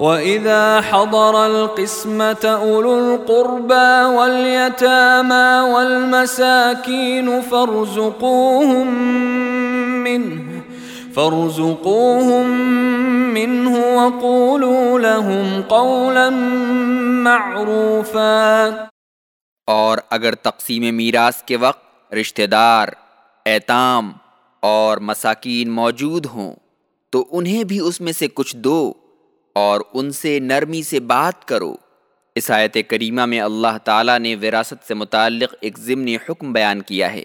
وَإِذَا حَضَرَ الْقِسْمَةَ أُولُو الْقُرْبَى وَالْيَتَامَى وَالْمَسَاكِينُ فَارْزُقُوهُم مِّنْهُ فَارْزُقُوهُم مِّنْهُ وَقُولُوا لَهُمْ قَوْلًا مَّعْرُوفًا۔ اور اگر تقسیم میراث کے وقت رشتہ دار ایتام اور مساکین موجود ہوں، تو انہیں بھی اس میں سے کچھ دو اور ان سے نرمی سے بات کرو۔ اس آیت کریمہ میں اللہ تعالیٰ نے وراثت سے متعلق ایک ضمنی حکم بیان کیا ہے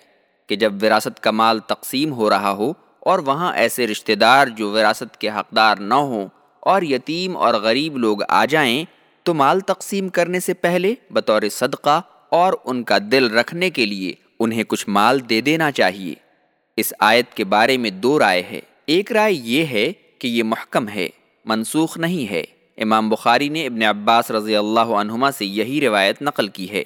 کہ جب وراثت کا مال تقسیم ہو رہا ہو اور وہاں ایسے رشتہ دار جو وراثت کے حقدار نہ ہوں اور یتیم اور غریب لوگ آ جائیں، تو مال تقسیم کرنے سے پہلے بطور صدقہ اور ان کا دل رکھنے کے لیے انہیں کچھ مال دے دینا چاہیے۔ اس آیت کے بارے میں دو رائے ہے۔ ایک رائے یہ ہے کہ یہ محکم ہے۔ منسوخ نہیں ہے۔ امام بخاری نے ابن عباس رضی اللہ عنہما سے یہی روایت نقل کی ہے۔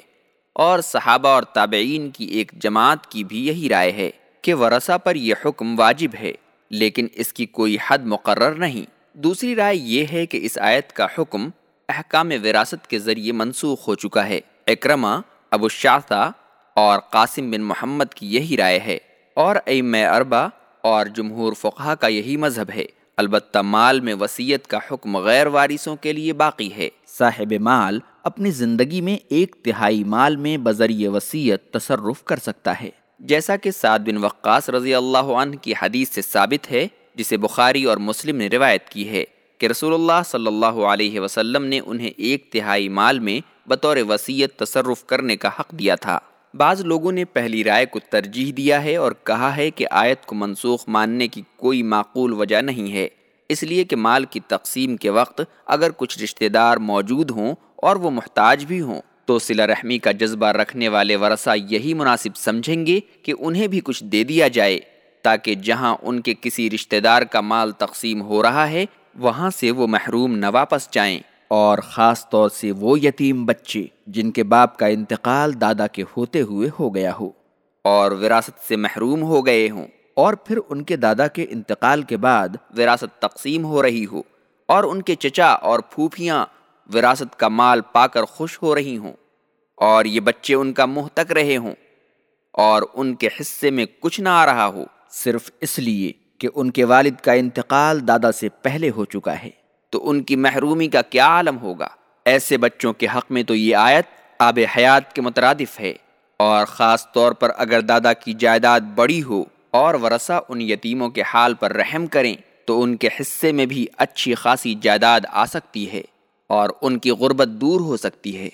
اور صحابہ اور تابعین کی ایک جماعت کی بھی یہی رائے ہے کہ ورثہ پر یہ حکم واجب ہے، لیکن اس کی کوئی حد مقرر نہیں۔ دوسری رائے یہ ہے کہ اس آیت کا حکم احکام وراثت کے ذریعے منسوخ ہو چکا ہے۔ اکرما ابو الشاثہ اور قاسم بن محمد کی یہی رائے ہے۔ اور ام اربا اور جمہور فقہ کا یہی مذہب ہے۔ البتہ مال میں وسیعت کا حکم غیر وارثوں کے لیے باقی ہے۔ صاحب مال اپنی زندگی میں ایک تہائی مال میں بذریعہ وسیعت تصرف کر سکتا ہے۔ جیسا کہ سعد بن وقاص رضی اللہ عنہ کی حدیث سے ثابت ہے، جسے بخاری اور مسلم نے روایت کی ہے کہ رسول اللہ صلی اللہ علیہ وسلم نے انہیں ایک تہائی مال میں بطور وسیعت تصرف کرنے کا حق دیا تھا۔ بعض لوگوں نے پہلی رائے کو ترجیح دیا ہے اور کہا ہے کہ آیت کو منسوخ ماننے کی کوئی معقول وجہ نہیں ہے۔ اس لیے کہ مال کی تقسیم کے وقت اگر کچھ رشتہ دار موجود ہوں اور وہ محتاج بھی ہوں تو صلہ رحمی کا جذبہ رکھنے والے ورثہ یہی مناسب سمجھیں گے کہ انہیں بھی کچھ دے دیا جائے تاکہ جہاں ان کے کسی رشتہ دار کا مال تقسیم ہو رہا ہے، وہاں سے وہ محروم نہ واپس جائیں۔ اور خاص طور سے وہ یتیم بچے جن کے باپ کا انتقال دادا کے ہوتے ہوئے ہو گیا ہو اور وراثت سے محروم ہو گئے ہوں اور پھر ان کے دادا کے انتقال کے بعد وراثت تقسیم ہو رہی ہو اور ان کے چچا اور پھوپھیاں وراثت کا مال پا کر خوش ہو رہی ہوں اور یہ بچے ان کا منہ تک رہے ہوں اور ان کے حصے میں کچھ نہ آ رہا ہو صرف اس لیے کہ ان کے والد کا انتقال دادا سے پہلے ہو چکا ہے۔ تو ان کی محرومی کا کیا عالم ہوگا؟ ایسے بچوں کے حق میں تو یہ آیت آب حیات کے مترادف ہے۔ اور خاص طور پر اگر دادا کی جائیداد بڑی ہو اور ورثہ ان یتیموں کے حال پر رحم کریں، تو ان کے حصے میں بھی اچھی خاصی جائیداد آ سکتی ہے اور ان کی غربت دور ہو سکتی ہے۔